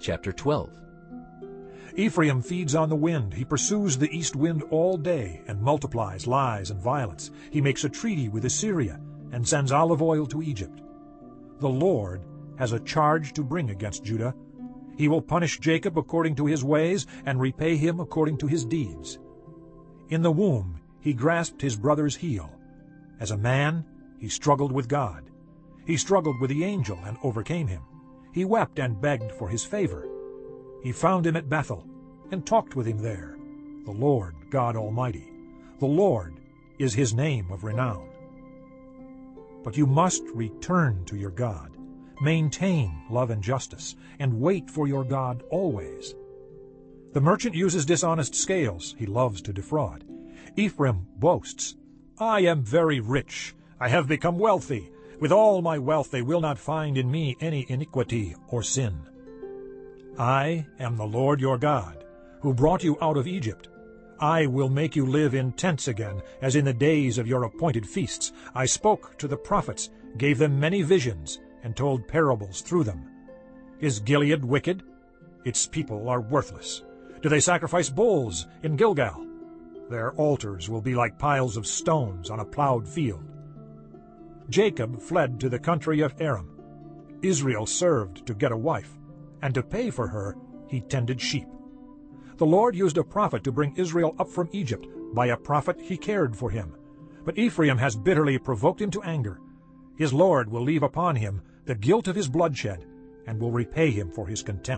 Chapter 12 Ephraim feeds on the wind. He pursues the east wind all day and multiplies lies and violence. He makes a treaty with Assyria and sends olive oil to Egypt. The Lord has a charge to bring against Judah. He will punish Jacob according to his ways and repay him according to his deeds. In the womb he grasped his brother's heel. As a man, he struggled with God. He struggled with the angel and overcame him. He wept and begged for his favor. He found him at Bethel and talked with him there. The Lord God Almighty. The Lord is his name of renown. But you must return to your God. Maintain love and justice, and wait for your God always. The merchant uses dishonest scales. He loves to defraud. Ephraim boasts, I am very rich. I have become wealthy. With all my wealth they will not find in me any iniquity or sin. I am the Lord your God, who brought you out of Egypt. I will make you live in tents again, as in the days of your appointed feasts. I spoke to the prophets, gave them many visions, and told parables through them. Is Gilead wicked? Its people are worthless. Do they sacrifice bulls in Gilgal? Their altars will be like piles of stones on a plowed field. Jacob fled to the country of Aram. Israel served to get a wife, and to pay for her he tended sheep. The Lord used a prophet to bring Israel up from Egypt. By a prophet he cared for him. But Ephraim has bitterly provoked him to anger. His Lord will leave upon him the guilt of his bloodshed, and will repay him for his contempt.